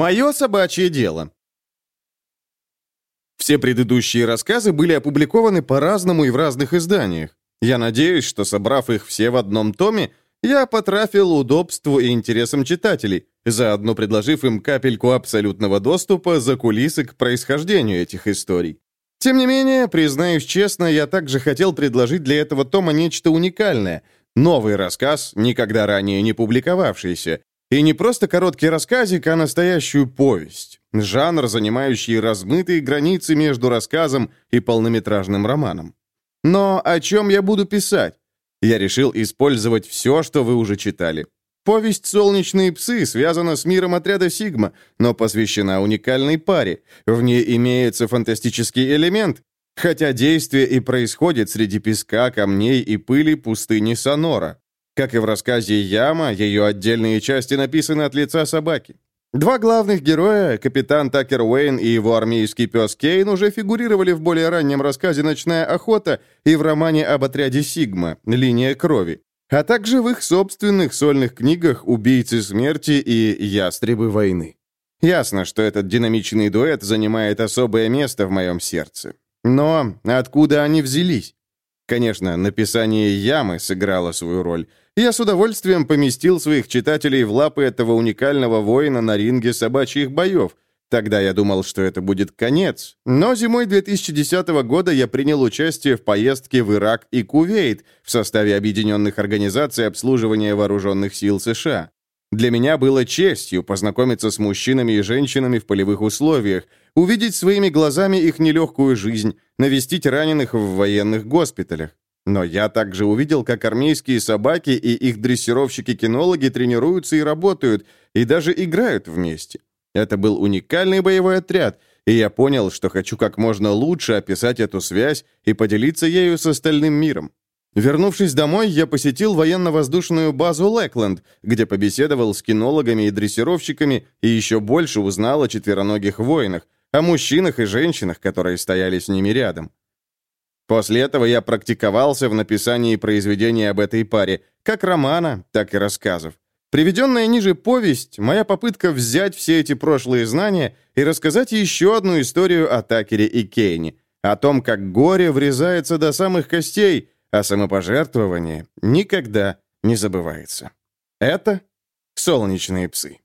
Мое собачье дело. Все предыдущие рассказы были опубликованы по-разному и в разных изданиях. Я надеюсь, что, собрав их все в одном томе, я потрафил удобству и интересам читателей, заодно предложив им капельку абсолютного доступа за кулисы к происхождению этих историй. Тем не менее, признаюсь честно, я также хотел предложить для этого тома нечто уникальное, новый рассказ, никогда ранее не публиковавшийся, и не просто короткий рассказик, а настоящую повесть. Жанр, занимающий размытые границы между рассказом и полнометражным романом. Но о чем я буду писать? Я решил использовать все, что вы уже читали. Повесть «Солнечные псы» связана с миром отряда «Сигма», но посвящена уникальной паре. В ней имеется фантастический элемент, хотя действие и происходит среди песка, камней и пыли пустыни Сонора. Как и в рассказе «Яма», ее отдельные части написаны от лица собаки. Два главных героя, капитан Такер Уэйн и его армейский пес Кейн, уже фигурировали в более раннем рассказе «Ночная охота» и в романе об отряде «Сигма. Линия крови», а также в их собственных сольных книгах «Убийцы смерти» и «Ястребы войны». Ясно, что этот динамичный дуэт занимает особое место в моем сердце. Но откуда они взялись? Конечно, написание «Ямы» сыграло свою роль. Я с удовольствием поместил своих читателей в лапы этого уникального воина на ринге собачьих боев. Тогда я думал, что это будет конец. Но зимой 2010 года я принял участие в поездке в Ирак и Кувейт в составе Объединенных Организаций обслуживания вооруженных сил США. Для меня было честью познакомиться с мужчинами и женщинами в полевых условиях, увидеть своими глазами их нелегкую жизнь, навестить раненых в военных госпиталях. Но я также увидел, как армейские собаки и их дрессировщики-кинологи тренируются и работают, и даже играют вместе. Это был уникальный боевой отряд, и я понял, что хочу как можно лучше описать эту связь и поделиться ею с остальным миром. Вернувшись домой, я посетил военно-воздушную базу Лэкленд, где побеседовал с кинологами и дрессировщиками и еще больше узнал о четвероногих воинах, о мужчинах и женщинах, которые стояли с ними рядом. После этого я практиковался в написании произведений об этой паре, как романа, так и рассказов. Приведенная ниже повесть – моя попытка взять все эти прошлые знания и рассказать еще одну историю о Такере и Кейне, о том, как горе врезается до самых костей, а самопожертвование никогда не забывается. Это «Солнечные псы».